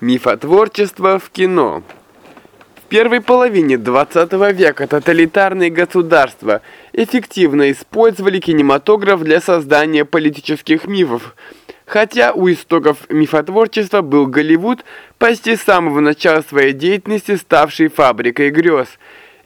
Мифотворчество в кино. В первой половине 20 века тоталитарные государства эффективно использовали кинематограф для создания политических мифов, хотя у истоков мифотворчества был Голливуд, почти с самого начала своей деятельности ставший фабрикой грез –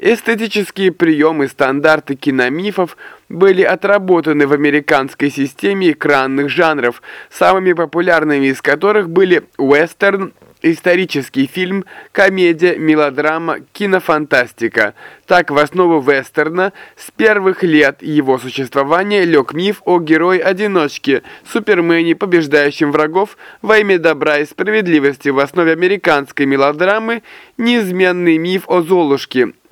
Эстетические приемы, стандарты киномифов были отработаны в американской системе экранных жанров, самыми популярными из которых были вестерн, исторический фильм, комедия, мелодрама, кинофантастика. Так, в основу вестерна с первых лет его существования лег миф о герое-одиночке, супермене, побеждающем врагов во имя добра и справедливости. В основе американской мелодрамы неизменный миф о Золушке –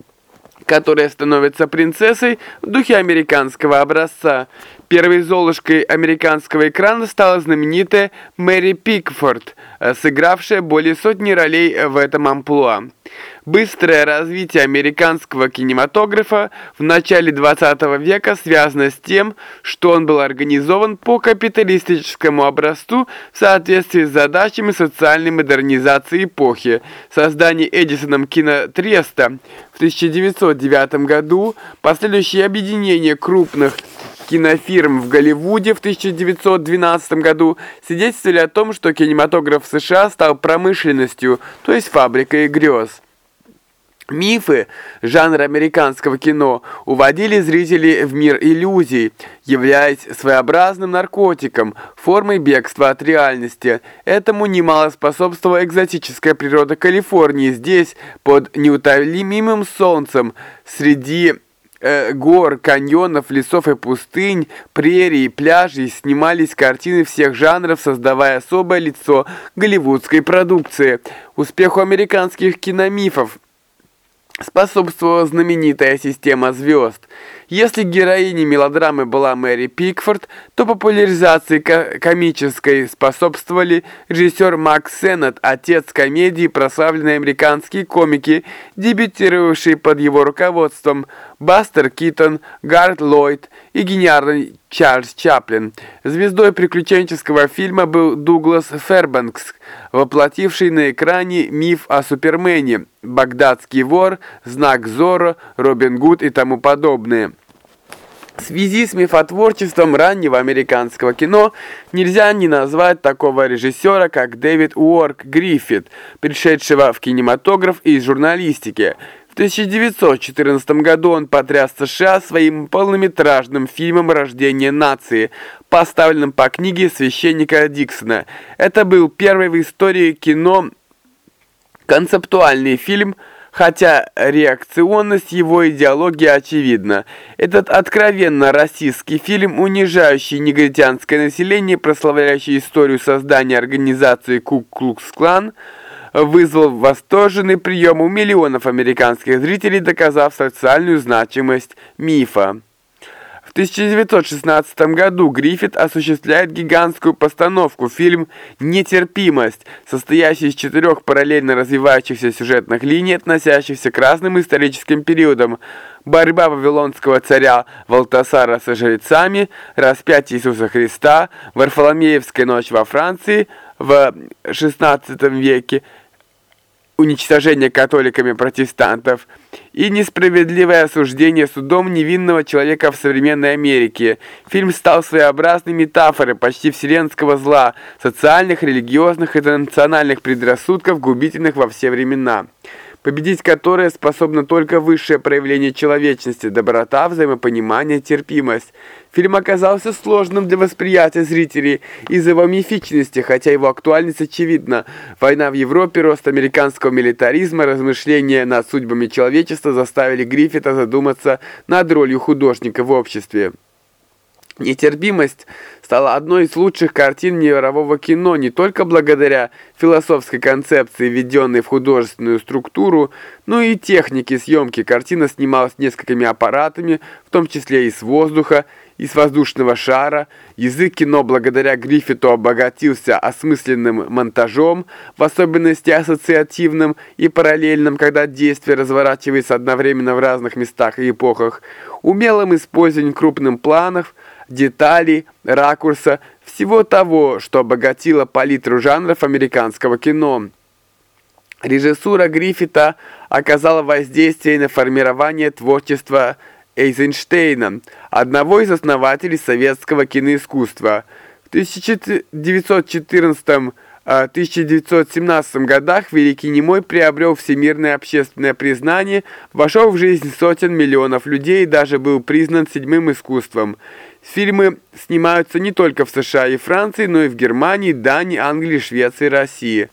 которая становится принцессой в духе американского образца. Первой золушкой американского экрана стала знаменитая Мэри Пикфорд, сыгравшая более сотни ролей в этом амплуа. Быстрое развитие американского кинематографа в начале 20 века связано с тем, что он был организован по капиталистическому образцу в соответствии с задачами социальной модернизации эпохи. Создание Эдисоном кинотреста в 1909 году, последующее объединение крупных кинофирм в Голливуде в 1912 году свидетельствовали о том, что кинематограф США стал промышленностью, то есть фабрикой грез. Мифы жанра американского кино уводили зрителей в мир иллюзий, являясь своеобразным наркотиком, формой бегства от реальности. Этому немало способствовала экзотическая природа Калифорнии. Здесь, под неутолимым солнцем, среди э, гор, каньонов, лесов и пустынь, прерий, пляжей снимались картины всех жанров, создавая особое лицо голливудской продукции. Успеху американских киномифов способствовала знаменитая система звезд – если героиней мелодрамы была Мэри Пикфорд, то популяризации комической способствовали режиссер Макс Сеннет, отец комедии прославленные американские комики, дебютировавшие под его руководством Бастер Китон, Гард Ллойд и гениальный Чарльз Чаплин. Звездой приключенческого фильма был Дуглас Фербанкс, воплотивший на экране миф о Супермене, Багдадский вор, Знак Зоро, Робин Гуд и тому подобное. В связи с мифотворчеством раннего американского кино нельзя не назвать такого режиссера, как Дэвид Уорк Гриффит, пришедшего в кинематограф из журналистики. В 1914 году он потряс США своим полнометражным фильмом «Рождение нации», поставленным по книге священника Диксона. Это был первый в истории кино концептуальный фильм – хотя реакционность его идеологии очевидна. Этот откровенно российский фильм, унижающий негритянское население, прославляющий историю создания организации Ку-Клукс-Клан, вызвал восторженный прием у миллионов американских зрителей, доказав социальную значимость мифа. В 1916 году Гриффит осуществляет гигантскую постановку, фильм «Нетерпимость», состоящий из четырех параллельно развивающихся сюжетных линий, относящихся к разным историческим периодам. Борьба вавилонского царя Валтасара со жрецами, распятие Иисуса Христа, Варфоломеевская ночь во Франции в XVI веке, уничтожение католиками протестантов и несправедливое осуждение судом невинного человека в современной Америке. Фильм стал своеобразной метафорой почти вселенского зла, социальных, религиозных и национальных предрассудков, губительных во все времена победить которое способно только высшее проявление человечности, доброта, взаимопонимание, терпимость. Фильм оказался сложным для восприятия зрителей из-за его мифичности, хотя его актуальность очевидна. Война в Европе, рост американского милитаризма, размышления над судьбами человечества заставили Гриффита задуматься над ролью художника в обществе. Нетерпимость стала одной из лучших картин мирового кино не только благодаря философской концепции, введенной в художественную структуру, но и технике съемки. Картина снималась несколькими аппаратами, в том числе и с воздуха, и с воздушного шара. Язык кино благодаря Гриффиту обогатился осмысленным монтажом, в особенности ассоциативным и параллельным, когда действие разворачивается одновременно в разных местах и эпохах, умелым использованием крупным планов, деталей, ракурса, всего того, что обогатило палитру жанров американского кино. Режиссура Гриффита оказала воздействие на формирование творчества Эйзенштейна, одного из основателей советского киноискусства. В 1914 1917 годах Великий Немой приобрел всемирное общественное признание, вошел в жизнь сотен миллионов людей и даже был признан седьмым искусством. Фильмы снимаются не только в США и Франции, но и в Германии, Дании, Англии, Швеции и России.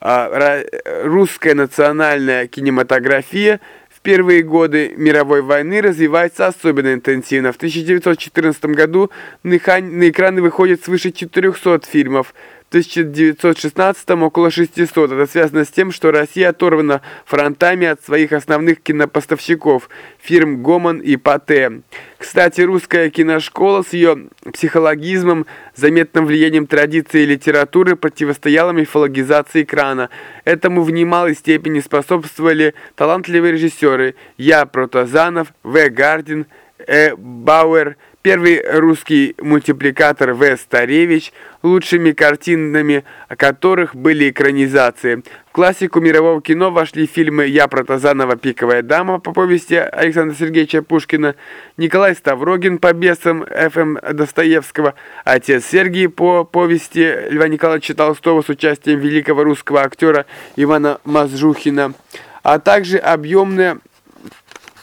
А, русская национальная кинематография в первые годы мировой войны развивается особенно интенсивно. В 1914 году на экраны выходит свыше 400 фильмов, в 1916 около 600. Это связано с тем, что Россия оторвана фронтами от своих основных кинопоставщиков, фирм «Гомон» и «Пате». Кстати, русская киношкола с ее психологизмом, заметным влиянием традиции и литературы противостояла мифологизации экрана. Этому в немалой степени способствовали талантливые режиссеры Я Протазанов, В. Гардин, Э. Бауэр, Первый русский мультипликатор В. Старевич, лучшими картинами которых были экранизации. В классику мирового кино вошли фильмы «Я Протазанова. Пиковая дама» по повести Александра Сергеевича Пушкина, Николай Ставрогин по бесам Ф.М. Достоевского, Отец Сергий по повести Льва Николаевича Толстого с участием великого русского актера Ивана Мазжухина, а также объемная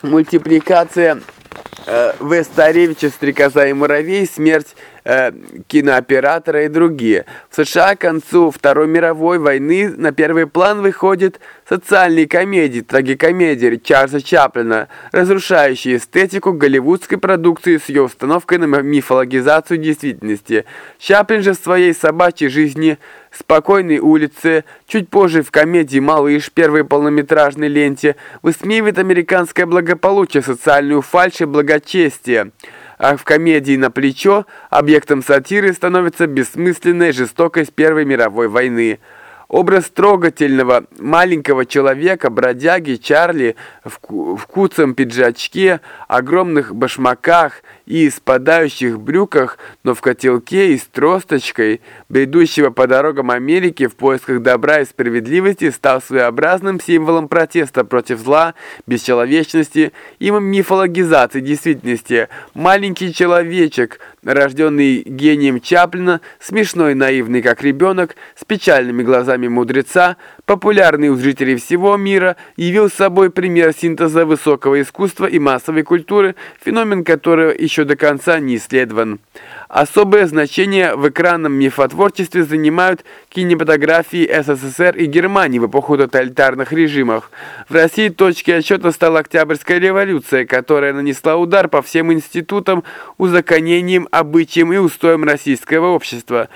мультипликация э, В. Старевича «Стрекоза и муравей», «Смерть э, кинооператора» и другие. В США к концу Второй мировой войны на первый план выходит социальные комедии, трагикомедии Чарльза Чаплина, разрушающие эстетику голливудской продукции с ее установкой на мифологизацию действительности. Чаплин же в своей собачьей жизни «Спокойной улице», чуть позже в комедии «Малыш» первой полнометражной ленте, высмеивает американское благополучие, социальную фальшь и благочестие. А в комедии «На плечо» объектом сатиры становится бессмысленная жестокость Первой мировой войны. Образ трогательного маленького человека, бродяги Чарли в, в куцом пиджачке, огромных башмаках и спадающих брюках, но в котелке и с тросточкой, бредущего по дорогам Америки в поисках добра и справедливости, стал своеобразным символом протеста против зла, бесчеловечности и мифологизации действительности. Маленький человечек, рожденный гением Чаплина, смешной наивный как ребенок, с печальными глазами мудреца, популярный у жителей всего мира, явил собой пример синтеза высокого искусства и массовой культуры, феномен которого еще до конца не исследован. Особое значение в экранном мифотворчестве занимают кинематографии СССР и Германии в эпоху тоталитарных режимов. В России точкой отсчета стала Октябрьская революция, которая нанесла удар по всем институтам, узаконениям, обычаям и устоям российского общества.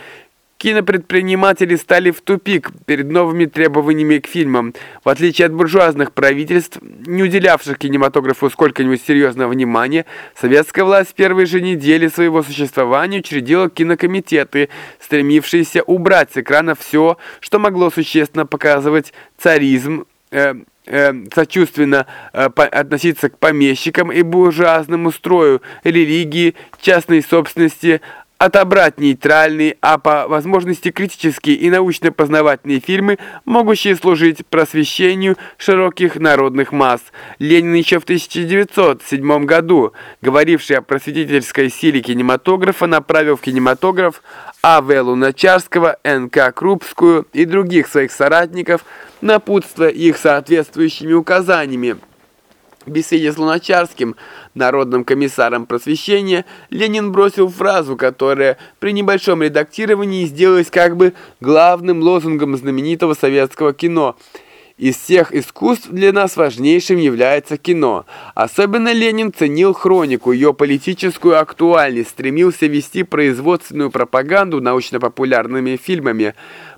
Кинопредприниматели стали в тупик перед новыми требованиями к фильмам. В отличие от буржуазных правительств, не уделявших кинематографу сколько-нибудь серьезного внимания, советская власть в первые же недели своего существования учредила кинокомитеты, стремившиеся убрать с экрана все, что могло существенно показывать царизм, э, э, сочувственно э, относиться к помещикам и буржуазному строю, религии, частной собственности, отобрать нейтральные, а по возможности критические и научно-познавательные фильмы, могущие служить просвещению широких народных масс. Ленин еще в 1907 году, говоривший о просветительской силе кинематографа, направил в кинематограф А.В. Луначарского, Н.К. Крупскую и других своих соратников, напутствуя их соответствующими указаниями. Беседе с Луначарским, народным комиссаром просвещения, Ленин бросил фразу, которая при небольшом редактировании сделалась как бы главным лозунгом знаменитого советского кино – из всех искусств для нас важнейшим является кино. Особенно Ленин ценил хронику, ее политическую актуальность, стремился вести производственную пропаганду научно-популярными фильмами.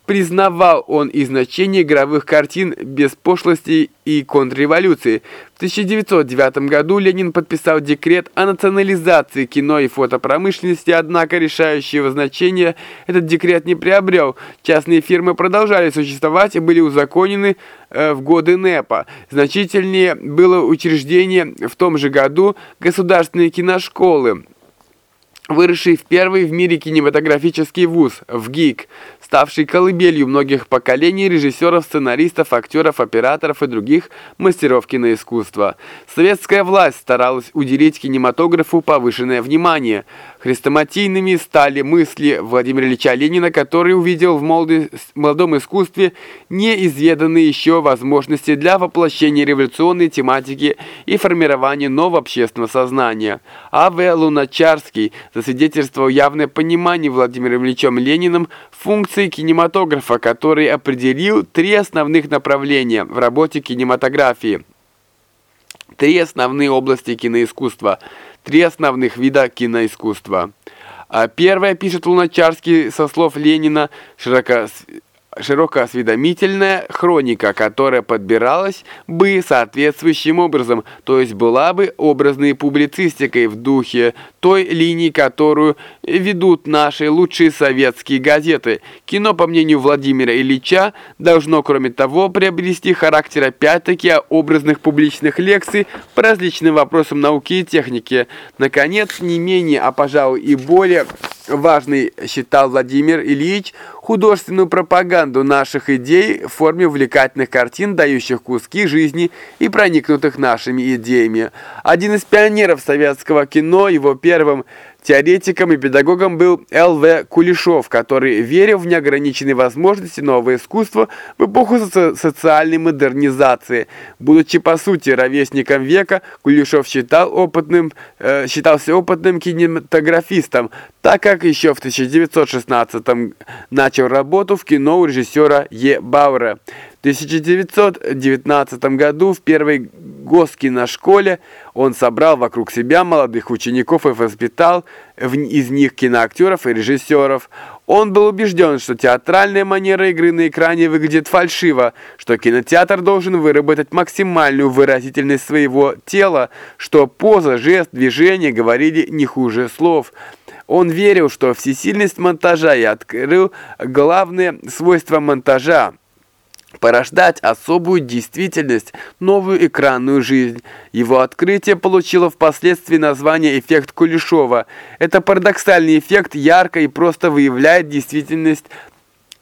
Признавал он и значение игровых картин без пошлости и контрреволюции. В 1909 году Ленин подписал декрет о национализации кино и фотопромышленности, однако решающего значения этот декрет не приобрел. Частные фирмы продолжали существовать и были узаконены э, в годы НЭПа. Значительнее было учреждение в том же году государственной киношколы выросший в первый в мире кинематографический вуз, в ГИК, ставший колыбелью многих поколений режиссеров, сценаристов, актеров, операторов и других мастеров киноискусства. Советская власть старалась уделить кинематографу повышенное внимание. Хрестоматийными стали мысли Владимира Ильича Ленина, который увидел в молодом искусстве неизведанные еще возможности для воплощения революционной тематики и формирования нового общественного сознания. А.В. Луначарский засвидетельствовал явное понимание Владимиром Ильичем Лениным функции кинематографа, который определил три основных направления в работе кинематографии. Три основные области киноискусства, три основных вида киноискусства. А первое, пишет Луначарский со слов Ленина, широко широкоосведомительная хроника, которая подбиралась бы соответствующим образом, то есть была бы образной публицистикой в духе той линии, которую ведут наши лучшие советские газеты. Кино, по мнению Владимира Ильича, должно, кроме того, приобрести характер опять-таки образных публичных лекций по различным вопросам науки и техники. Наконец, не менее, а пожалуй и более важный считал Владимир Ильич художественную пропаганду наших идей в форме увлекательных картин, дающих куски жизни и проникнутых нашими идеями. Один из пионеров советского кино, его первым Теоретиком и педагогом был Л.В. Кулешов, который верил в неограниченные возможности нового искусства в эпоху соци социальной модернизации. Будучи по сути ровесником века, Кулешов считал опытным, э, считался опытным кинематографистом, так как еще в 1916 начал работу в кино у режиссера Е. Бауэра. В 1919 году в первой госкиношколе он собрал вокруг себя молодых учеников и воспитал из них киноактеров и режиссеров. Он был убежден, что театральная манера игры на экране выглядит фальшиво, что кинотеатр должен выработать максимальную выразительность своего тела, что поза, жест, движение говорили не хуже слов. Он верил, что всесильность монтажа и открыл главные свойства монтажа порождать особую действительность, новую экранную жизнь. Его открытие получило впоследствии название «эффект Кулешова». Это парадоксальный эффект ярко и просто выявляет действительность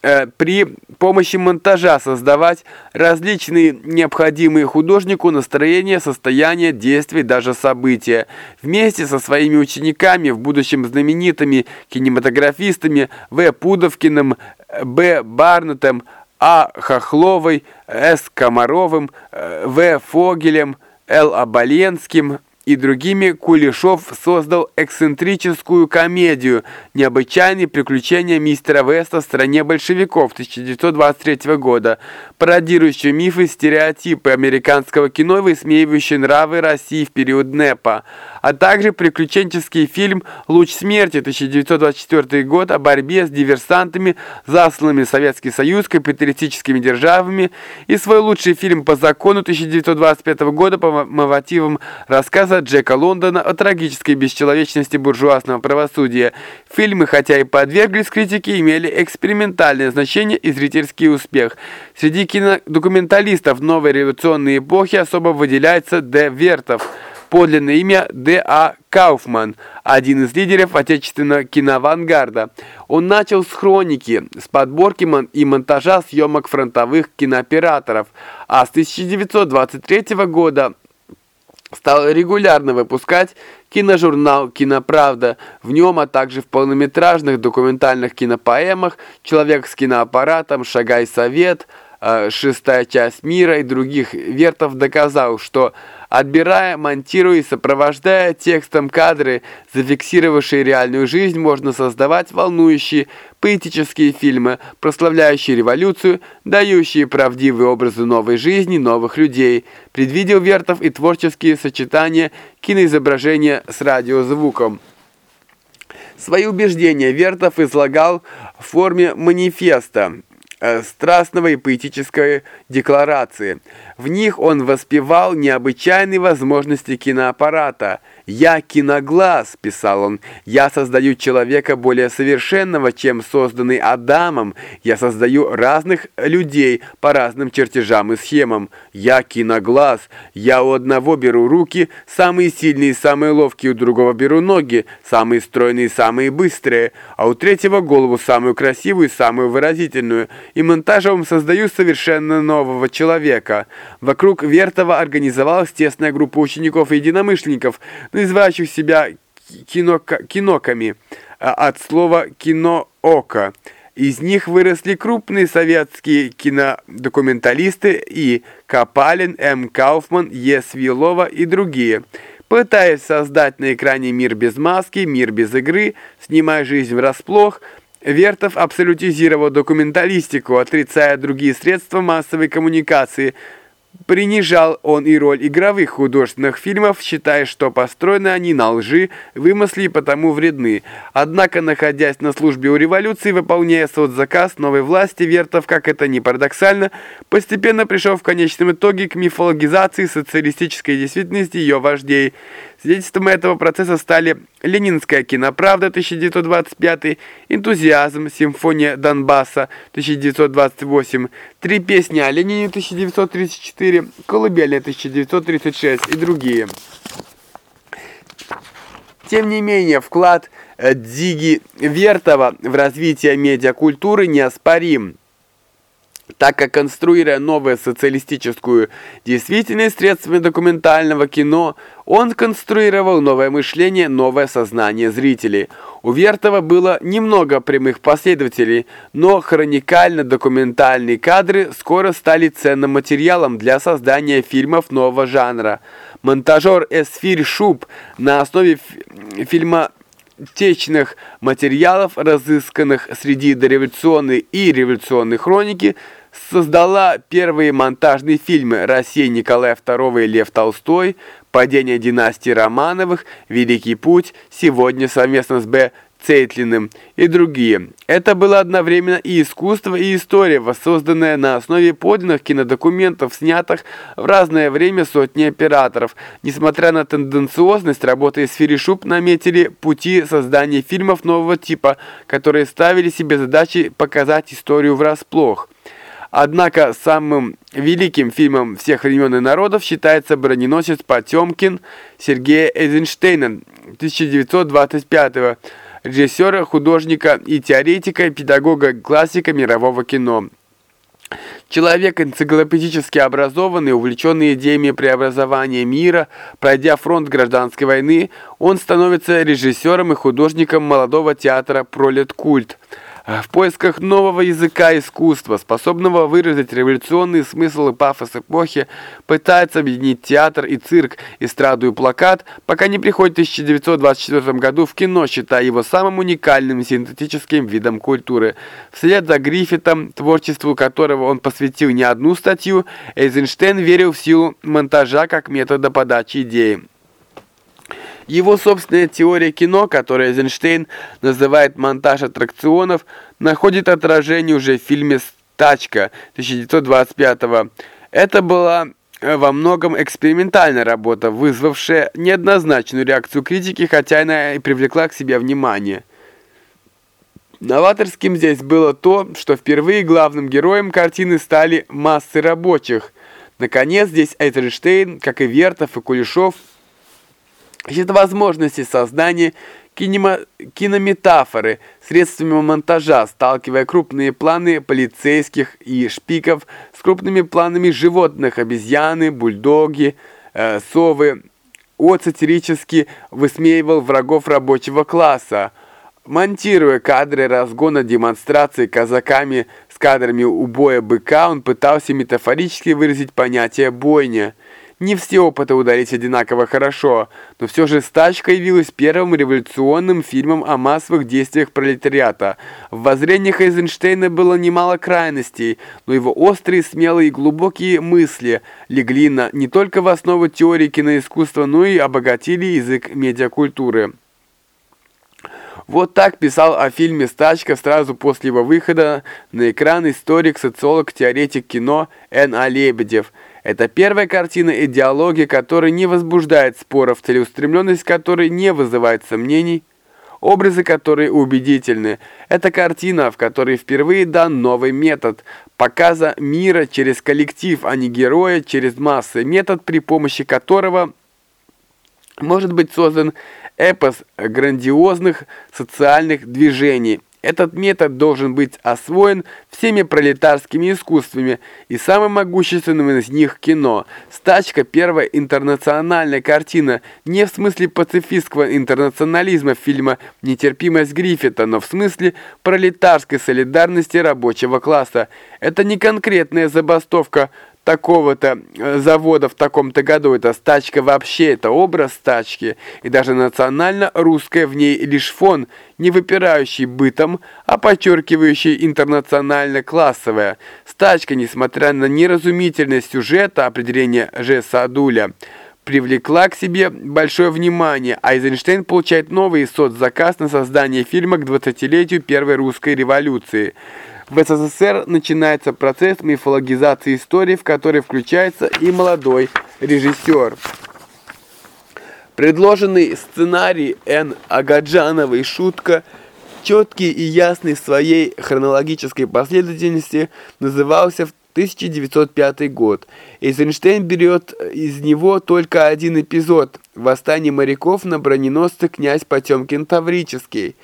э, при помощи монтажа создавать различные необходимые художнику настроения, состояния, действия, даже события. Вместе со своими учениками, в будущем знаменитыми кинематографистами В. Пудовкиным, Б. Барнетом, а. Хохловой, С. Комаровым, э, В. Фогелем, Л. Оболенским, и другими Кулешов создал эксцентрическую комедию «Необычайные приключения мистера Веста в стране большевиков» 1923 года, пародирующую мифы и стереотипы американского кино, высмеивающие нравы России в период НЭПа, а также приключенческий фильм «Луч смерти» 1924 год о борьбе с диверсантами, засланными Советский Союз капиталистическими державами, и свой лучший фильм «По закону» 1925 года по мотивам рассказа Джека Лондона о трагической бесчеловечности буржуазного правосудия. Фильмы, хотя и подверглись критике, имели экспериментальное значение и зрительский успех. Среди кинодокументалистов новой революционной эпохи особо выделяется Д. Вертов. Подлинное имя Д. А. Кауфман, один из лидеров отечественного киноавангарда. Он начал с хроники, с подборки и монтажа съемок фронтовых кинооператоров, а с 1923 года стал регулярно выпускать киножурнал «Киноправда». В нем, а также в полнометражных документальных кинопоэмах «Человек с киноаппаратом», «Шагай совет», Э, шестая часть мира и других вертов доказал, что отбирая, монтируя и сопровождая текстом кадры, зафиксировавшие реальную жизнь, можно создавать волнующие поэтические фильмы, прославляющие революцию, дающие правдивые образы новой жизни, новых людей. Предвидел Вертов и творческие сочетания киноизображения с радиозвуком. Свои убеждения Вертов излагал в форме манифеста, страстного и поэтической декларации. В них он воспевал необычайные возможности киноаппарата, «Я киноглаз», — писал он, — «я создаю человека более совершенного, чем созданный Адамом. Я создаю разных людей по разным чертежам и схемам. Я киноглаз. Я у одного беру руки, самые сильные и самые ловкие, у другого беру ноги, самые стройные и самые быстрые, а у третьего голову самую красивую и самую выразительную. И монтажом создаю совершенно нового человека. Вокруг Вертова организовалась тесная группа учеников и единомышленников, называющих себя кино киноками, а, от слова «киноока». Из них выросли крупные советские кинодокументалисты и Капалин, М. Кауфман, Е. Свилова и другие. Пытаясь создать на экране мир без маски, мир без игры, снимая жизнь врасплох, Вертов абсолютизировал документалистику, отрицая другие средства массовой коммуникации – Принижал он и роль игровых художественных фильмов, считая, что построены они на лжи, вымысле и потому вредны. Однако, находясь на службе у революции, выполняя соцзаказ новой власти, Вертов, как это ни парадоксально, постепенно пришел в конечном итоге к мифологизации социалистической действительности ее вождей. Свидетельством этого процесса стали «Ленинская киноправда» 1925, «Энтузиазм», «Симфония Донбасса» 1928, «Три песни о Ленине» 1934, «Колыбельная» 1936 и другие. Тем не менее, вклад э, Диги Вертова в развитие медиакультуры неоспорим так как конструируя новую социалистическую действительность средствами документального кино, он конструировал новое мышление, новое сознание зрителей. У Вертова было немного прямых последователей, но хроникально-документальные кадры скоро стали ценным материалом для создания фильмов нового жанра. Монтажер Эсфирь Шуб на основе фильма течных материалов, разысканных среди дореволюционной и революционной хроники, создала первые монтажные фильмы «Россия Николая II и Лев Толстой», «Падение династии Романовых», «Великий путь», «Сегодня» совместно с Б. Цейтлиным и другие. Это было одновременно и искусство, и история, воссозданная на основе подлинных кинодокументов, снятых в разное время сотни операторов. Несмотря на тенденциозность, работы из Феришуп наметили пути создания фильмов нового типа, которые ставили себе задачей показать историю врасплох. Однако самым великим фильмом всех времен и народов считается «Броненосец Потемкин» Сергея Эйзенштейна 1925 года, режиссера, художника и теоретика, педагога, классика мирового кино. Человек энциклопедически образованный, увлеченный идеями преобразования мира, пройдя фронт гражданской войны, он становится режиссером и художником молодого театра «Пролеткульт». культ в поисках нового языка искусства, способного выразить революционный смысл и пафос эпохи, пытается объединить театр и цирк, эстраду и плакат, пока не приходит в 1924 году в кино, считая его самым уникальным синтетическим видом культуры. Вслед за Гриффитом, творчеству которого он посвятил не одну статью, Эйзенштейн верил в силу монтажа как метода подачи идеи. Его собственная теория кино, которую Эйзенштейн называет монтаж аттракционов, находит отражение уже в фильме «Тачка» 1925 -го. Это была э, во многом экспериментальная работа, вызвавшая неоднозначную реакцию критики, хотя она и привлекла к себе внимание. Новаторским здесь было то, что впервые главным героем картины стали массы рабочих. Наконец, здесь Эйзенштейн, как и Вертов и Кулешов, ищет возможности создания кинема... кинометафоры средствами монтажа, сталкивая крупные планы полицейских и шпиков с крупными планами животных, обезьяны, бульдоги, э, совы. Он сатирически высмеивал врагов рабочего класса, Монтируя кадры разгона демонстрации казаками с кадрами убоя быка, он пытался метафорически выразить понятие «бойня». Не все опыты удались одинаково хорошо, но все же «Стачка» явилась первым революционным фильмом о массовых действиях пролетариата. В воззрениях Эйзенштейна было немало крайностей, но его острые, смелые и глубокие мысли легли на, не только в основу теории киноискусства, но и обогатили язык медиакультуры. Вот так писал о фильме «Стачка» сразу после его выхода на экран историк, социолог, теоретик кино Н. А. Лебедев – Это первая картина идеологии, которая не возбуждает споров, целеустремленность которой не вызывает сомнений, образы которые убедительны. Это картина, в которой впервые дан новый метод показа мира через коллектив, а не героя через массы, метод, при помощи которого может быть создан эпос грандиозных социальных движений. Этот метод должен быть освоен всеми пролетарскими искусствами и самым могущественным из них кино. «Стачка» – первая интернациональная картина, не в смысле пацифистского интернационализма фильма «Нетерпимость Гриффита», но в смысле пролетарской солидарности рабочего класса. Это не конкретная забастовка такого-то э, завода в таком-то году. Это стачка вообще, это образ стачки. И даже национально-русская в ней лишь фон, не выпирающий бытом, а подчеркивающий интернационально-классовая. Стачка, несмотря на неразумительность сюжета, определение Ж. Садуля, привлекла к себе большое внимание, а Эйзенштейн получает новый соцзаказ на создание фильма к 20-летию Первой русской революции – в СССР начинается процесс мифологизации истории, в который включается и молодой режиссер. Предложенный сценарий Н. Агаджановой «Шутка» четкий и ясный в своей хронологической последовательности назывался в 1905 год. Эйзенштейн берет из него только один эпизод – «Восстание моряков на броненосце князь Потемкин Таврический».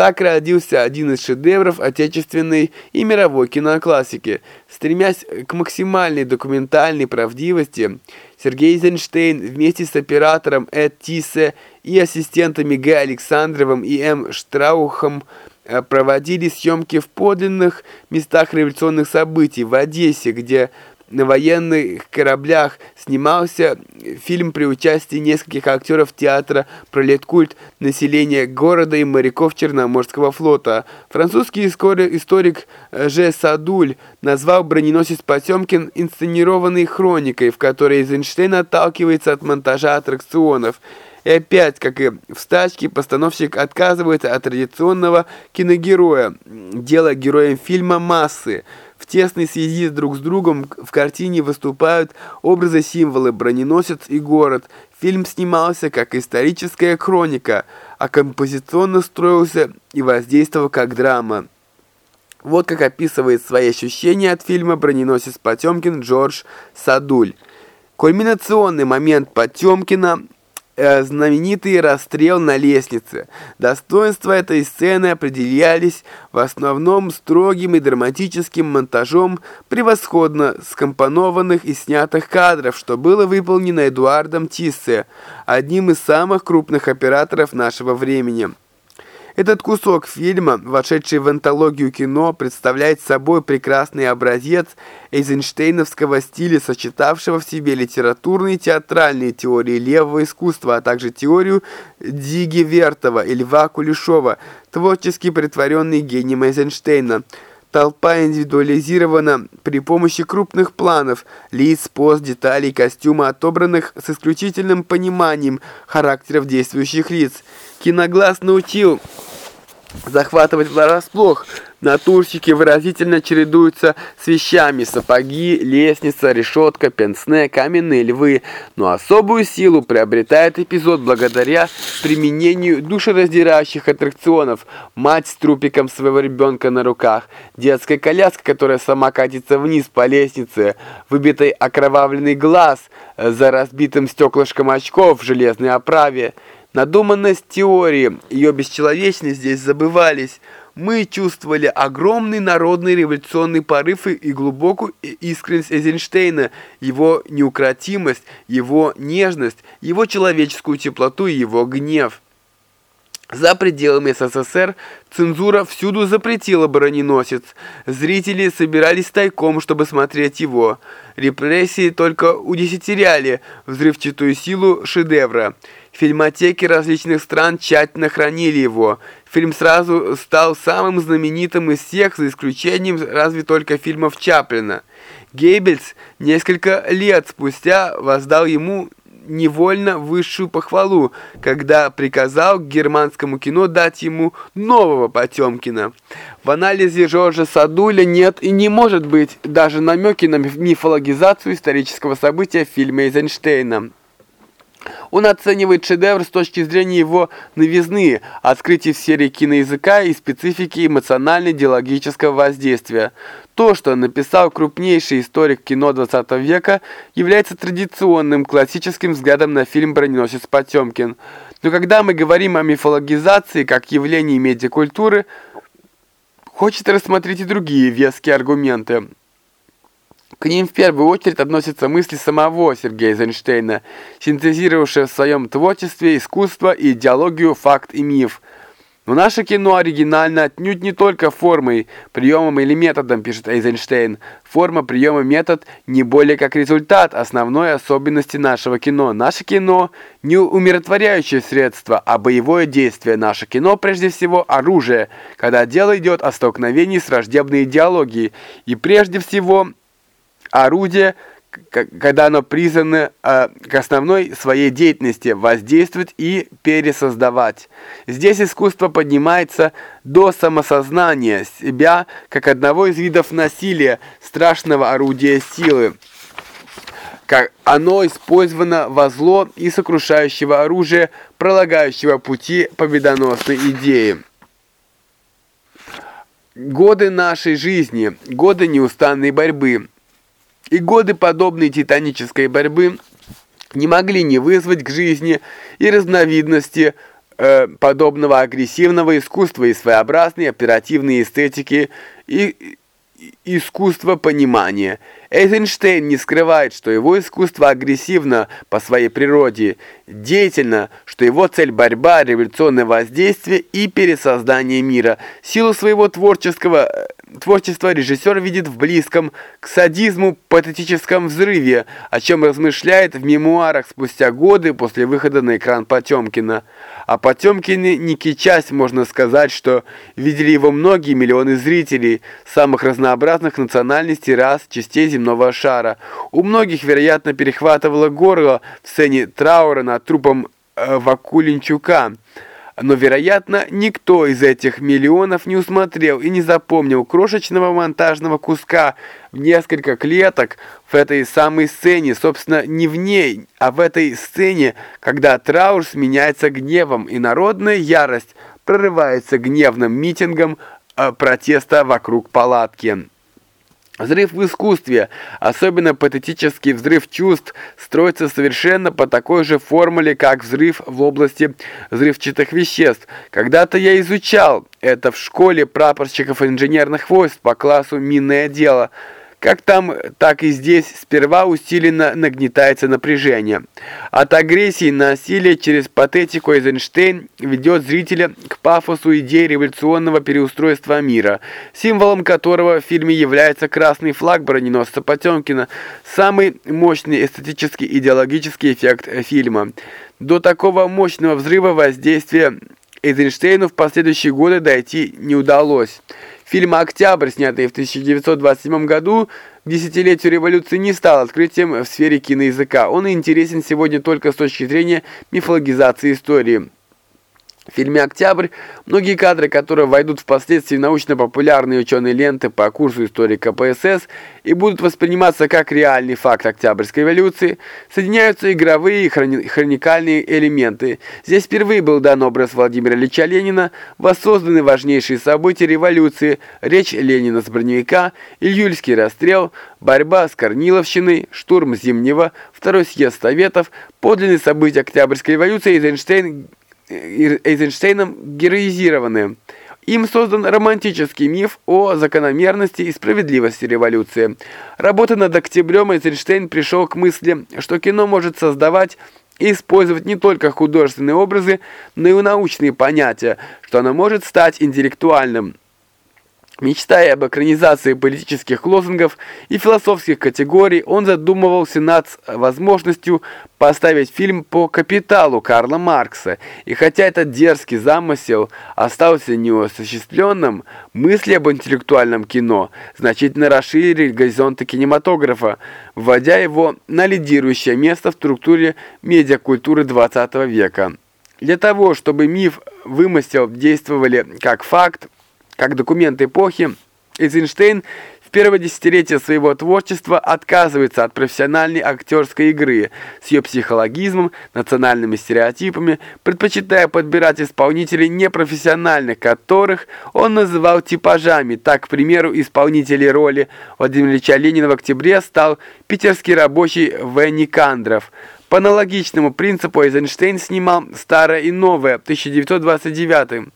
Так родился один из шедевров отечественной и мировой киноклассики. Стремясь к максимальной документальной правдивости, Сергей Эйзенштейн вместе с оператором Эд Тиссе и ассистентами Г. Александровым и М. Штраухом э, проводили съемки в подлинных местах революционных событий в Одессе, где на военных кораблях снимался фильм при участии нескольких актеров театра «Пролеткульт. Население города и моряков Черноморского флота». Французский историк Ж. Садуль назвал «Броненосец Потемкин» инсценированной хроникой, в которой Эйзенштейн отталкивается от монтажа аттракционов. И опять, как и в «Стачке», постановщик отказывается от традиционного киногероя, делая героем фильма массы – в тесной связи друг с другом в картине выступают образы-символы «Броненосец» и «Город». Фильм снимался как историческая хроника, а композиционно строился и воздействовал как драма. Вот как описывает свои ощущения от фильма «Броненосец Потемкин» Джордж Садуль. Кульминационный момент Потемкина – знаменитый расстрел на лестнице. Достоинства этой сцены определялись в основном строгим и драматическим монтажом превосходно скомпонованных и снятых кадров, что было выполнено Эдуардом Тиссе, одним из самых крупных операторов нашего времени. Этот кусок фильма, вошедший в антологию кино, представляет собой прекрасный образец эйзенштейновского стиля, сочетавшего в себе литературные и театральные теории левого искусства, а также теорию Диги Вертова и Льва Кулешова, творчески притворенный гением Эйзенштейна. Толпа индивидуализирована при помощи крупных планов, лиц, поз, деталей, костюма, отобранных с исключительным пониманием характеров действующих лиц. Киноглаз научил захватывать врасплох. Натурщики выразительно чередуются с вещами сапоги, лестница, решетка, пенсне, каменные львы. Но особую силу приобретает эпизод благодаря применению душераздирающих аттракционов. Мать с трупиком своего ребенка на руках, детская коляска, которая сама катится вниз по лестнице, выбитый окровавленный глаз за разбитым стеклышком очков в железной оправе. Надуманность теории, ее бесчеловечность здесь забывались. Мы чувствовали огромный народный революционный порыв и глубокую искренность Эйзенштейна, его неукротимость, его нежность, его человеческую теплоту и его гнев. За пределами СССР цензура всюду запретила броненосец. Зрители собирались тайком, чтобы смотреть его. Репрессии только удесятеряли взрывчатую силу шедевра. Фильмотеки различных стран тщательно хранили его. Фильм сразу стал самым знаменитым из всех, за исключением разве только фильмов Чаплина. Гейбельс несколько лет спустя воздал ему невольно высшую похвалу, когда приказал германскому кино дать ему нового Потемкина. В анализе Жоржа Садуля нет и не может быть даже намеки на мифологизацию исторического события в фильме Эйзенштейна. Он оценивает шедевр с точки зрения его новизны, открытий в серии киноязыка и специфики эмоционально-диалогического воздействия. То, что написал крупнейший историк кино 20 века, является традиционным классическим взглядом на фильм «Броненосец Потемкин». Но когда мы говорим о мифологизации как явлении медиакультуры, хочется рассмотреть и другие веские аргументы. К ним в первую очередь относятся мысли самого Сергея Эйзенштейна, синтезировавшего в своем творчестве искусство и идеологию факт и миф. Но наше кино оригинально отнюдь не только формой, приемом или методом, пишет Эйзенштейн. Форма, прием и метод не более как результат основной особенности нашего кино. Наше кино не умиротворяющее средство, а боевое действие. Наше кино прежде всего оружие, когда дело идет о столкновении с враждебной идеологией. И прежде всего орудие, когда оно призвано э, к основной своей деятельности воздействовать и пересоздавать. Здесь искусство поднимается до самосознания себя как одного из видов насилия, страшного орудия силы. Как оно использовано во зло и сокрушающего оружия, пролагающего пути победоносной идеи. Годы нашей жизни, годы неустанной борьбы – и годы подобной титанической борьбы не могли не вызвать к жизни и разновидности э, подобного агрессивного искусства и своеобразной оперативной эстетики и искусство понимания. Эйзенштейн не скрывает, что его искусство агрессивно по своей природе, деятельно, что его цель борьба, революционное воздействие и пересоздание мира. Силу своего творческого творчества режиссер видит в близком к садизму патетическом взрыве, о чем размышляет в мемуарах спустя годы после выхода на экран Потемкина. О Потемкине не кичась можно сказать, что видели его многие миллионы зрителей самых разнообразных национальностей, рас, частей земного шара. У многих, вероятно, перехватывало горло в сцене траура над трупом э, Вакулинчука – но, вероятно, никто из этих миллионов не усмотрел и не запомнил крошечного монтажного куска в несколько клеток в этой самой сцене, собственно, не в ней, а в этой сцене, когда траур сменяется гневом, и народная ярость прорывается гневным митингом э, протеста вокруг палатки. Взрыв в искусстве, особенно патетический взрыв чувств, строится совершенно по такой же формуле, как взрыв в области взрывчатых веществ. Когда-то я изучал это в школе прапорщиков инженерных войск по классу «Минное дело». Как там, так и здесь сперва усиленно нагнетается напряжение. От агрессии насилия через патетику Эйзенштейн ведет зрителя к пафосу идеи революционного переустройства мира, символом которого в фильме является красный флаг броненосца Потемкина, самый мощный эстетический идеологический эффект фильма. До такого мощного взрыва воздействия Эйзенштейну в последующие годы дойти не удалось. Фильм «Октябрь», снятый в 1927 году, к десятилетию революции не стал открытием в сфере киноязыка. Он интересен сегодня только с точки зрения мифологизации истории. В фильме «Октябрь» многие кадры, которые войдут впоследствии в научно-популярные ученые ленты по курсу истории КПСС и будут восприниматься как реальный факт Октябрьской революции, соединяются игровые и хрони хроникальные элементы. Здесь впервые был дан образ Владимира Ильича Ленина, воссозданы важнейшие события революции, речь Ленина с броневика, июльский расстрел, борьба с Корниловщиной, штурм Зимнего, второй съезд Советов, подлинные события Октябрьской революции Эйзенштейн Эйзенштейном героизированы. Им создан романтический миф о закономерности и справедливости революции. Работа над октябрем Эйзенштейн пришел к мысли, что кино может создавать и использовать не только художественные образы, но и научные понятия, что оно может стать интеллектуальным. Мечтая об экранизации политических лозунгов и философских категорий, он задумывался над возможностью поставить фильм по капиталу Карла Маркса. И хотя этот дерзкий замысел остался неосуществленным, мысли об интеллектуальном кино значительно расширили горизонты кинематографа, вводя его на лидирующее место в структуре медиакультуры 20 века. Для того, чтобы миф вымысел действовали как факт, как документ эпохи, Эйзенштейн в первое десятилетие своего творчества отказывается от профессиональной актерской игры с ее психологизмом, национальными стереотипами, предпочитая подбирать исполнителей непрофессиональных, которых он называл типажами. Так, к примеру, исполнителей роли Владимира Ильича Ленина в октябре стал питерский рабочий В. Никандров. По аналогичному принципу Эйзенштейн снимал «Старое и новое» 1929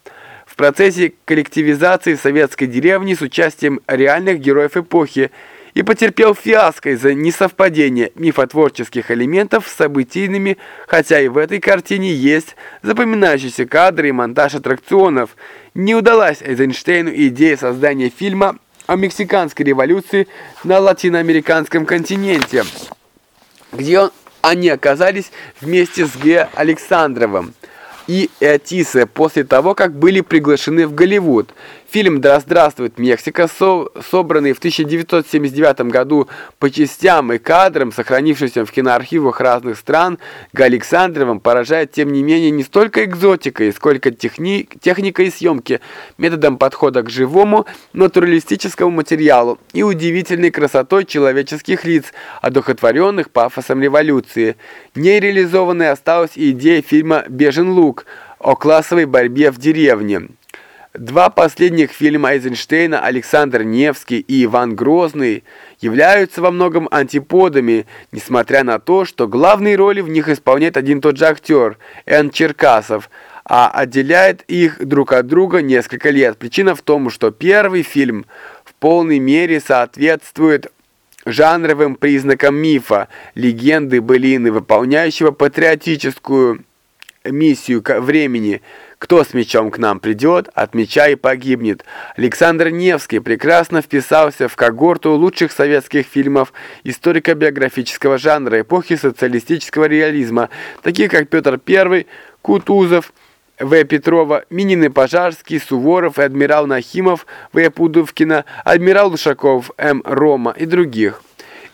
в процессе коллективизации советской деревни с участием реальных героев эпохи и потерпел фиаско из-за несовпадения мифотворческих элементов с событийными, хотя и в этой картине есть запоминающиеся кадры и монтаж аттракционов. Не удалась Эйзенштейну идея создания фильма о мексиканской революции на латиноамериканском континенте, где он, они оказались вместе с Г. Александровым и Этисе после того, как были приглашены в Голливуд. Фильм «Да здравствует Мексика», со собранный в 1979 году по частям и кадрам, сохранившимся в киноархивах разных стран, Г. Александровым поражает, тем не менее, не столько экзотикой, сколько техни техникой съемки, методом подхода к живому, натуралистическому материалу и удивительной красотой человеческих лиц, одухотворенных пафосом революции. Нереализованной осталась и идея фильма «Бежен лук» о классовой борьбе в деревне. Два последних фильма Эйзенштейна «Александр Невский» и «Иван Грозный» являются во многом антиподами, несмотря на то, что главные роли в них исполняет один тот же актер – Н. Черкасов, а отделяет их друг от друга несколько лет. Причина в том, что первый фильм в полной мере соответствует жанровым признакам мифа, легенды, былины, выполняющего патриотическую миссию времени – кто с мечом к нам придет, от меча и погибнет. Александр Невский прекрасно вписался в когорту лучших советских фильмов историко-биографического жанра эпохи социалистического реализма, таких как Петр I, Кутузов, В. Петрова, Минин и Пожарский, Суворов и адмирал Нахимов, В. Пудовкина, адмирал Лушаков, М. Рома и других.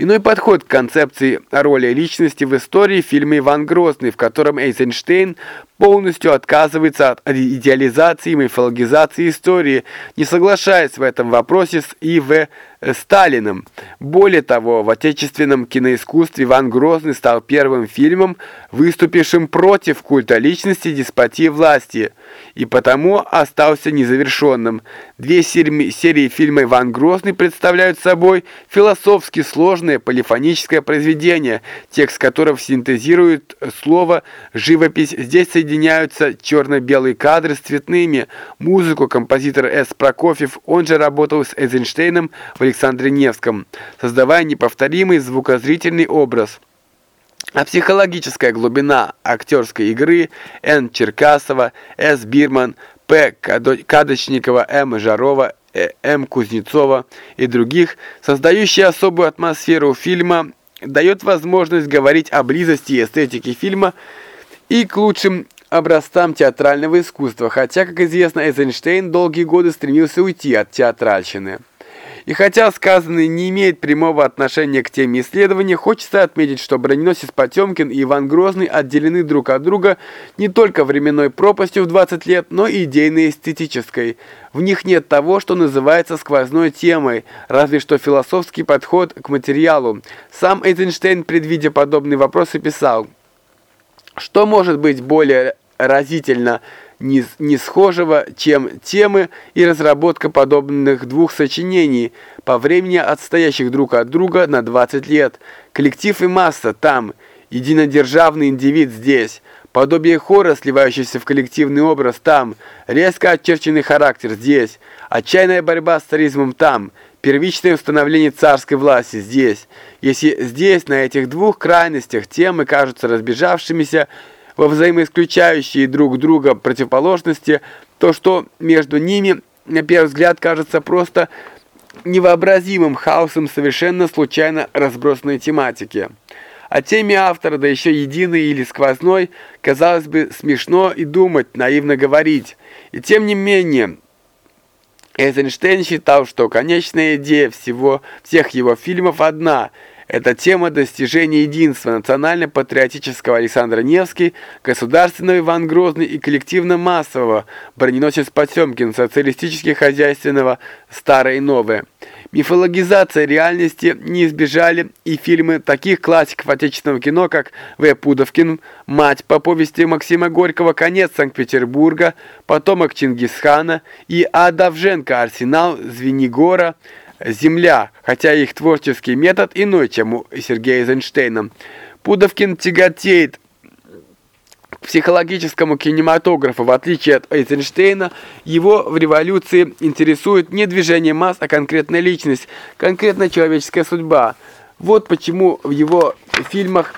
Иной подход к концепции роли личности в истории фильма «Иван Грозный», в котором Эйзенштейн полностью отказывается от идеализации и мифологизации истории, не соглашаясь в этом вопросе с И.В. Сталиным. Более того, в отечественном киноискусстве Иван Грозный стал первым фильмом, выступившим против культа личности деспотии власти, и потому остался незавершенным. Две серии фильма «Иван Грозный» представляют собой философски сложное полифоническое произведение, текст которого синтезирует слово «живопись». Здесь соединяются черно-белые кадры с цветными. Музыку композитор С. Прокофьев, он же работал с Эйзенштейном в Александре Невском, создавая неповторимый звукозрительный образ. А психологическая глубина актерской игры Н. Черкасова, С. Бирман, П. Кадочникова, М. Жарова, э, М. Кузнецова и других, создающие особую атмосферу фильма, дает возможность говорить о близости и эстетике фильма и к лучшим образцам театрального искусства, хотя, как известно, Эйзенштейн долгие годы стремился уйти от театральщины. И хотя сказанное не имеет прямого отношения к теме исследования, хочется отметить, что броненосец Потемкин и Иван Грозный отделены друг от друга не только временной пропастью в 20 лет, но и идейно-эстетической. В них нет того, что называется сквозной темой, разве что философский подход к материалу. Сам Эйзенштейн, предвидя подобные вопросы, писал, что может быть более разительно – не, схожего, чем темы и разработка подобных двух сочинений, по времени отстоящих друг от друга на 20 лет. Коллектив и масса там, единодержавный индивид здесь, подобие хора, сливающийся в коллективный образ там, резко очерченный характер здесь, отчаянная борьба с царизмом там, первичное установление царской власти здесь. Если здесь, на этих двух крайностях, темы кажутся разбежавшимися, во взаимоисключающие друг друга противоположности, то что между ними на первый взгляд, кажется просто невообразимым хаосом совершенно случайно разбросанной тематики. О теме автора, да еще единой или сквозной, казалось бы, смешно и думать, наивно говорить. И тем не менее, Эйзенштейн считал, что конечная идея всего, всех его фильмов одна – это тема достижения единства национально-патриотического Александра Невский, государственного Иван Грозный и коллективно-массового броненосец Потемкин, социалистически-хозяйственного «Старое и новое». Мифологизация реальности не избежали и фильмы таких классиков отечественного кино, как В. Пудовкин, «Мать» по повести Максима Горького, «Конец Санкт-Петербурга», «Потомок Чингисхана» и А. Давженко, «Арсенал Звенигора», «Земля», хотя их творческий метод иной, чем у Сергея Эйзенштейна. Пудовкин тяготеет психологическому кинематографу, в отличие от Эйзенштейна, его в революции интересует не движение масс, а конкретная личность, конкретная человеческая судьба. Вот почему в его фильмах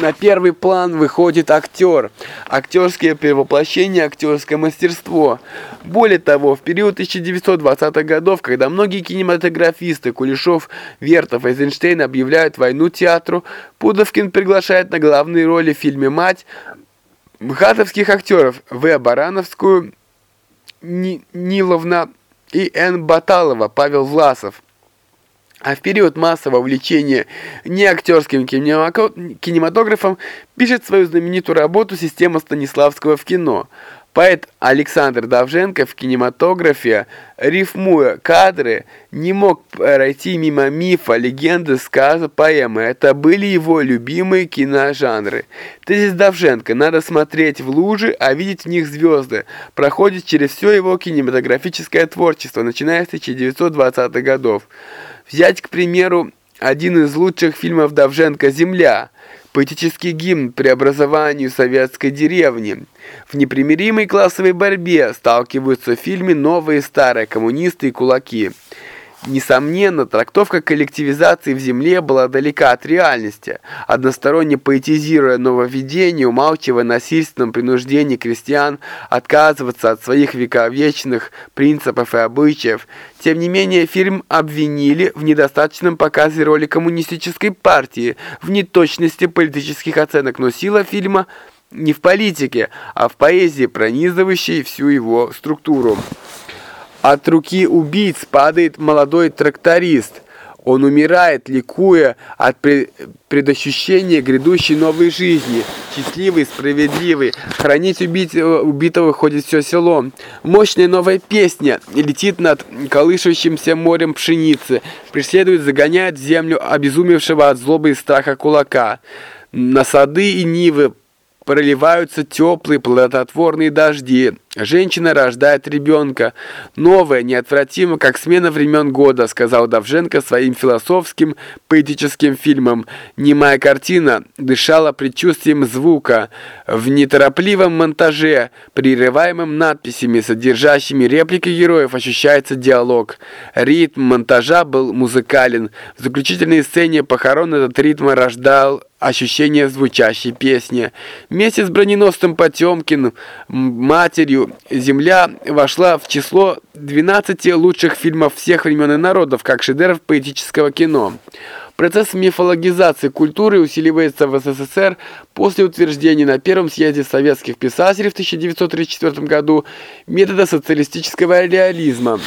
на первый план выходит актер. Актерское перевоплощение, актерское мастерство. Более того, в период 1920-х годов, когда многие кинематографисты Кулешов, Вертов, Эйзенштейн объявляют войну театру, Пудовкин приглашает на главные роли в фильме «Мать» Мхатовских актеров В. Барановскую, Ни Ниловна и Н. Баталова, Павел Власов. А в период массового увлечения неактерским кинематографом пишет свою знаменитую работу «Система Станиславского в кино». Поэт Александр Давженко в кинематографе, рифмуя кадры, не мог пройти мимо мифа, легенды, сказа, поэмы. Это были его любимые киножанры. Тезис Давженко «Надо смотреть в лужи, а видеть в них звезды» проходит через все его кинематографическое творчество, начиная с 1920-х годов. Взять, к примеру, один из лучших фильмов Давженко «Земля», Поэтический гимн преобразованию советской деревни. В непримиримой классовой борьбе сталкиваются в фильме новые старые коммунисты и кулаки. Несомненно, трактовка коллективизации в земле была далека от реальности, односторонне поэтизируя нововведение, умалчивая насильственном принуждении крестьян отказываться от своих вековечных принципов и обычаев. Тем не менее, фильм обвинили в недостаточном показе роли коммунистической партии, в неточности политических оценок, но сила фильма не в политике, а в поэзии, пронизывающей всю его структуру. От руки убийц падает молодой тракторист. Он умирает, ликуя от предощущения грядущей новой жизни. Счастливый, справедливый. Хранить убитого, убитого ходит все село. Мощная новая песня летит над колышущимся морем пшеницы. Преследует, загоняет землю обезумевшего от злобы и страха кулака. На сады и нивы проливаются теплые плодотворные дожди. Женщина рождает ребенка. Новое, неотвратимо, как смена времен года, сказал Давженко своим философским поэтическим фильмом. Немая картина дышала предчувствием звука. В неторопливом монтаже, прерываемым надписями, содержащими реплики героев, ощущается диалог. Ритм монтажа был музыкален. В заключительной сцене похорон этот ритм рождал ощущение звучащей песни. Вместе с броненосцем Потемкин, матерью, «Земля» вошла в число 12 лучших фильмов всех времен и народов, как шедевр поэтического кино. Процесс мифологизации культуры усиливается в СССР после утверждения на Первом съезде советских писателей в 1934 году метода социалистического реализма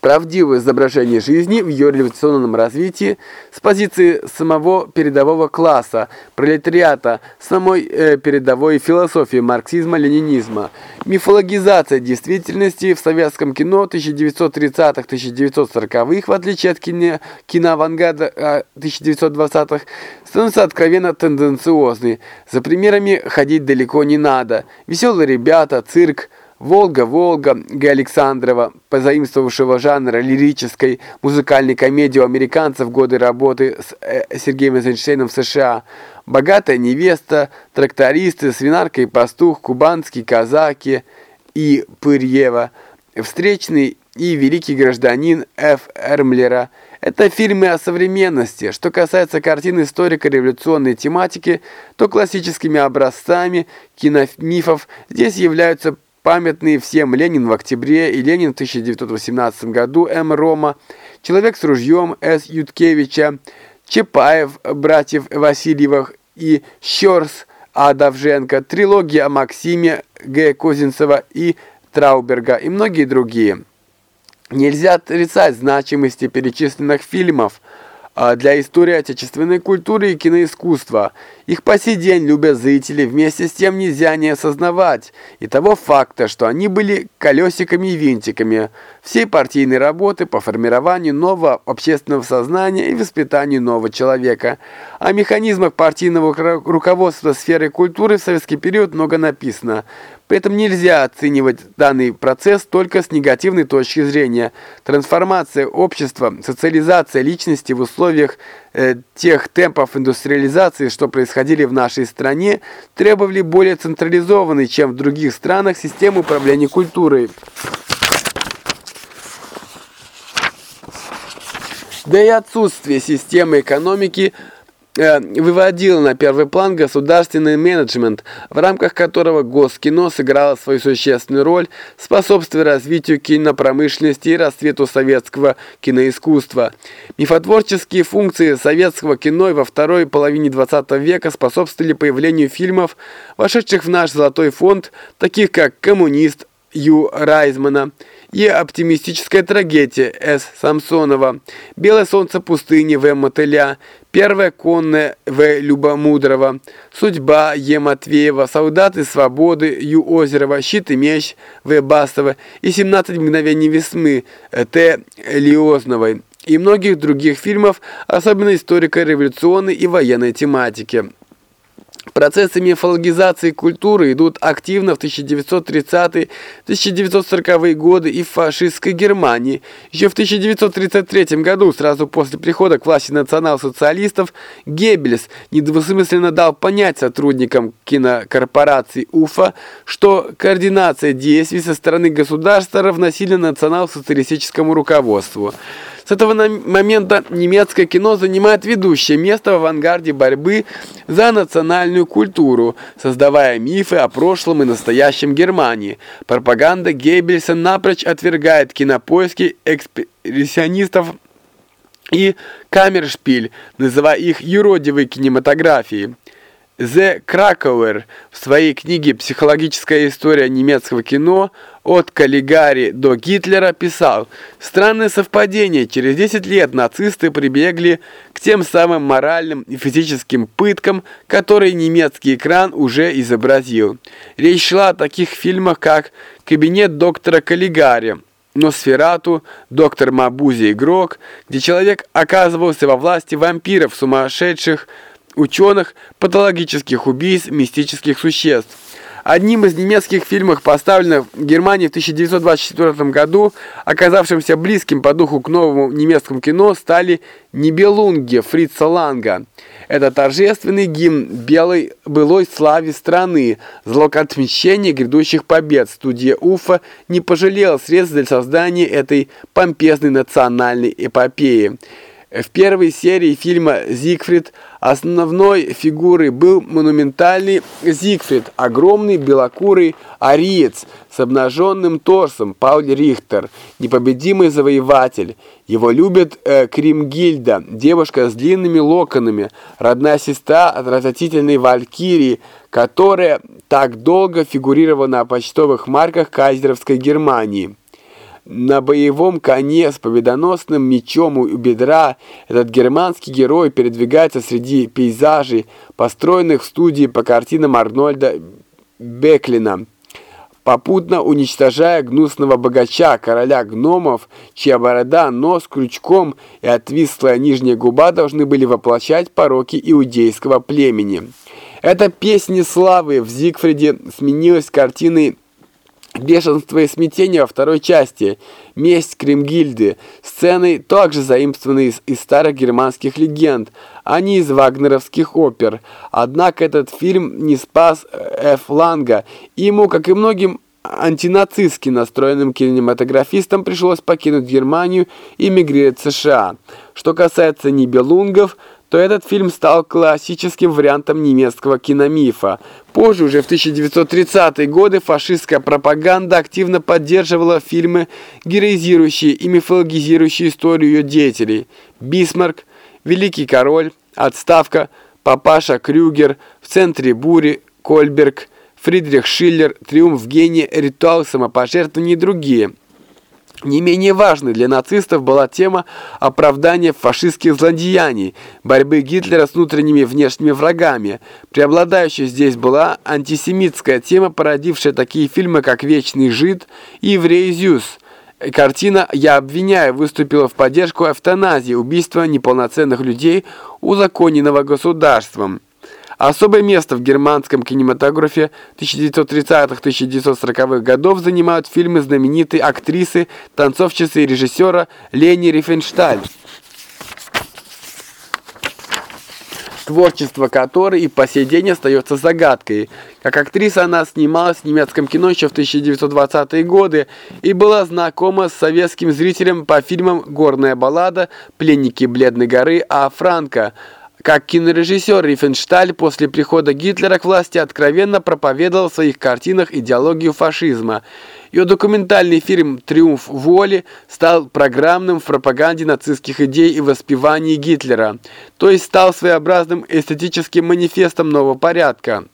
правдивое изображение жизни в ее революционном развитии с позиции самого передового класса, пролетариата, самой э, передовой философии марксизма-ленинизма, мифологизация действительности в советском кино 1930-1940-х, в отличие от кино, киноавангарда 1920-х, э, становится откровенно тенденциозной. За примерами ходить далеко не надо. Веселые ребята, цирк, «Волга-Волга» Г. Александрова, позаимствовавшего жанра лирической музыкальной комедии у американцев в годы работы с э, Сергеем Эйзенштейном в США, «Богатая невеста», «Трактористы», «Свинарка и пастух», «Кубанские казаки» и «Пырьева», «Встречный» и «Великий гражданин» Ф. Эрмлера – это фильмы о современности. Что касается картин историко-революционной тематики, то классическими образцами киномифов здесь являются памятные всем Ленин в октябре и Ленин в 1918 году М. Рома, Человек с ружьем С. Юткевича, Чапаев, братьев Васильевых и Щерс А. Давженко, трилогия о Максиме Г. Козинцева и Трауберга и многие другие. Нельзя отрицать значимости перечисленных фильмов – а для истории отечественной культуры и киноискусства. Их по сей день любят зрители, вместе с тем нельзя не осознавать и того факта, что они были колесиками и винтиками всей партийной работы по формированию нового общественного сознания и воспитанию нового человека. О механизмах партийного руководства сферы культуры в советский период много написано. При этом нельзя оценивать данный процесс только с негативной точки зрения. Трансформация общества, социализация личности в условиях тех темпов индустриализации, что происходили в нашей стране, требовали более централизованной, чем в других странах, системы управления культурой. Да и отсутствие системы экономики – Э, выводил на первый план государственный менеджмент, в рамках которого Госкино сыграло свою существенную роль, способствуя развитию кинопромышленности и расцвету советского киноискусства. Мифотворческие функции советского кино во второй половине 20 века способствовали появлению фильмов, вошедших в наш золотой фонд, таких как «Коммунист», Ю. Райзмана и оптимистическая трагедия С. Самсонова, «Белое солнце пустыни» В. Мотыля, «Первая конная» В. Любомудрова, «Судьба» Е. Матвеева, «Солдаты свободы» Ю. Озерова, «Щит и меч» В. Басова и «17 мгновений весны» Т. Лиозновой и многих других фильмов, особенно историко-революционной и военной тематики. Процессы мифологизации культуры идут активно в 1930-1940-е годы и в фашистской Германии. Еще в 1933 году, сразу после прихода к власти национал-социалистов, Геббельс недвусмысленно дал понять сотрудникам кинокорпорации УФА, что координация действий со стороны государства равносильна национал-социалистическому руководству. С этого момента немецкое кино занимает ведущее место в авангарде борьбы за национальную культуру, создавая мифы о прошлом и настоящем Германии. Пропаганда Геббельса напрочь отвергает кинопоиски экспрессионистов и камершпиль, называя их юродивой кинематографией. Зе Кракауэр в своей книге «Психологическая история немецкого кино» от Каллигари до Гитлера писал «Странное совпадение, через 10 лет нацисты прибегли к тем самым моральным и физическим пыткам, которые немецкий экран уже изобразил. Речь шла о таких фильмах, как «Кабинет доктора Каллигари», Носферату, доктор Мабузи Игрок, где человек оказывался во власти вампиров, сумасшедших, ученых, патологических убийств, мистических существ. Одним из немецких фильмов, поставленных в Германии в 1924 году, оказавшимся близким по духу к новому немецкому кино, стали «Нибелунги» Фрица Ланга. Это торжественный гимн белой былой славе страны, залог отмещения грядущих побед. Студия Уфа не пожалела средств для создания этой помпезной национальной эпопеи. В первой серии фильма «Зигфрид» основной фигурой был монументальный Зигфрид, огромный белокурый ариец с обнаженным торсом Пауль Рихтер, непобедимый завоеватель. Его любит э, Кримгильда, девушка с длинными локонами, родная сестра отвратительной Валькирии, которая так долго фигурировала на почтовых марках кайзеровской Германии. На боевом коне с победоносным мечом у бедра этот германский герой передвигается среди пейзажей, построенных в студии по картинам Арнольда Беклина, попутно уничтожая гнусного богача, короля гномов, чья борода, нос крючком и отвислая нижняя губа должны были воплощать пороки иудейского племени. Эта песня славы в Зигфриде сменилась картиной Бешенство и смятение во второй части. Месть Кремгильды. Сцены также заимствованы из, из старых германских легенд, а не из вагнеровских опер. Однако этот фильм не спас э, Ф. Ланга. Ему, как и многим антинацистски настроенным кинематографистам пришлось покинуть Германию и мигрировать в США. Что касается Нибелунгов, то этот фильм стал классическим вариантом немецкого киномифа. Позже, уже в 1930-е годы, фашистская пропаганда активно поддерживала фильмы, героизирующие и мифологизирующие историю ее деятелей. Бисмарк, Великий король, Отставка, Папаша Крюгер, В центре бури, Кольберг, Фридрих Шиллер, Триумф гения, Ритуал самопожертвования и другие – не менее важной для нацистов была тема оправдания фашистских злодеяний, борьбы Гитлера с внутренними и внешними врагами. Преобладающей здесь была антисемитская тема, породившая такие фильмы, как «Вечный жид» и «Еврей Зюс». Картина «Я обвиняю» выступила в поддержку эвтаназии, убийства неполноценных людей, узаконенного государством. Особое место в германском кинематографе 1930-1940-х годов занимают фильмы знаменитой актрисы, танцовщицы и режиссера Лени Рифеншталь. творчество которой и по сей день остается загадкой. Как актриса она снималась в немецком кино еще в 1920-е годы и была знакома с советским зрителем по фильмам «Горная баллада», «Пленники Бледной горы», «А Франко», как кинорежиссер Рифеншталь после прихода Гитлера к власти откровенно проповедовал в своих картинах идеологию фашизма. Ее документальный фильм «Триумф воли» стал программным в пропаганде нацистских идей и воспевании Гитлера, то есть стал своеобразным эстетическим манифестом нового порядка.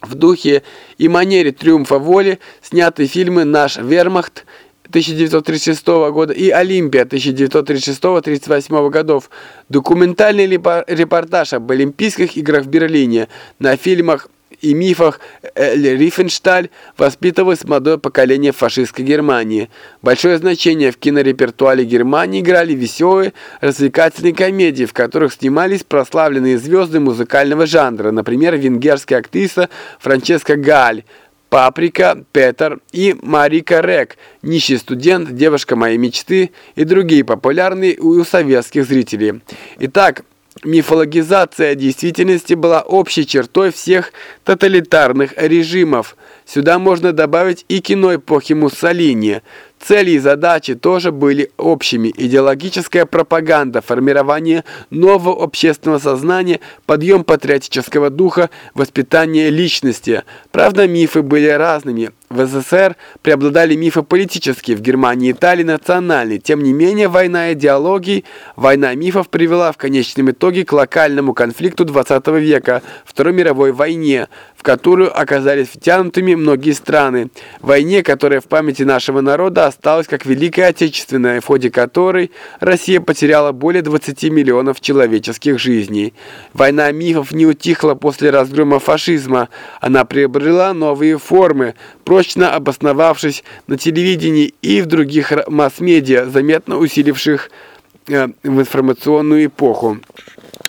В духе и манере «Триумфа воли» сняты фильмы «Наш вермахт», 1936 года и «Олимпия» 1936-38 годов. Документальный репортаж об Олимпийских играх в Берлине на фильмах и мифах Эль Рифеншталь воспитывалось молодое поколение фашистской Германии. Большое значение в кинорепертуаре Германии играли веселые, развлекательные комедии, в которых снимались прославленные звезды музыкального жанра, например, венгерская актриса Франческа Галь, Паприка, Петер и Марика Рек, Нищий студент, Девушка моей мечты и другие популярные у советских зрителей. Итак, мифологизация действительности была общей чертой всех тоталитарных режимов. Сюда можно добавить и кино эпохи Муссолини – Цели и задачи тоже были общими. Идеологическая пропаганда, формирование нового общественного сознания, подъем патриотического духа, воспитание личности. Правда, мифы были разными. В СССР преобладали мифы политические, в Германии и Италии национальные. Тем не менее, война идеологий, война мифов привела в конечном итоге к локальному конфликту 20 века, Второй мировой войне, в которую оказались втянутыми многие страны. Войне, которая в памяти нашего народа осталась как Великая Отечественная, в ходе которой Россия потеряла более 20 миллионов человеческих жизней. Война мифов не утихла после разгрома фашизма. Она приобрела новые формы, прочно обосновавшись на телевидении и в других масс-медиа, заметно усиливших э, в информационную эпоху.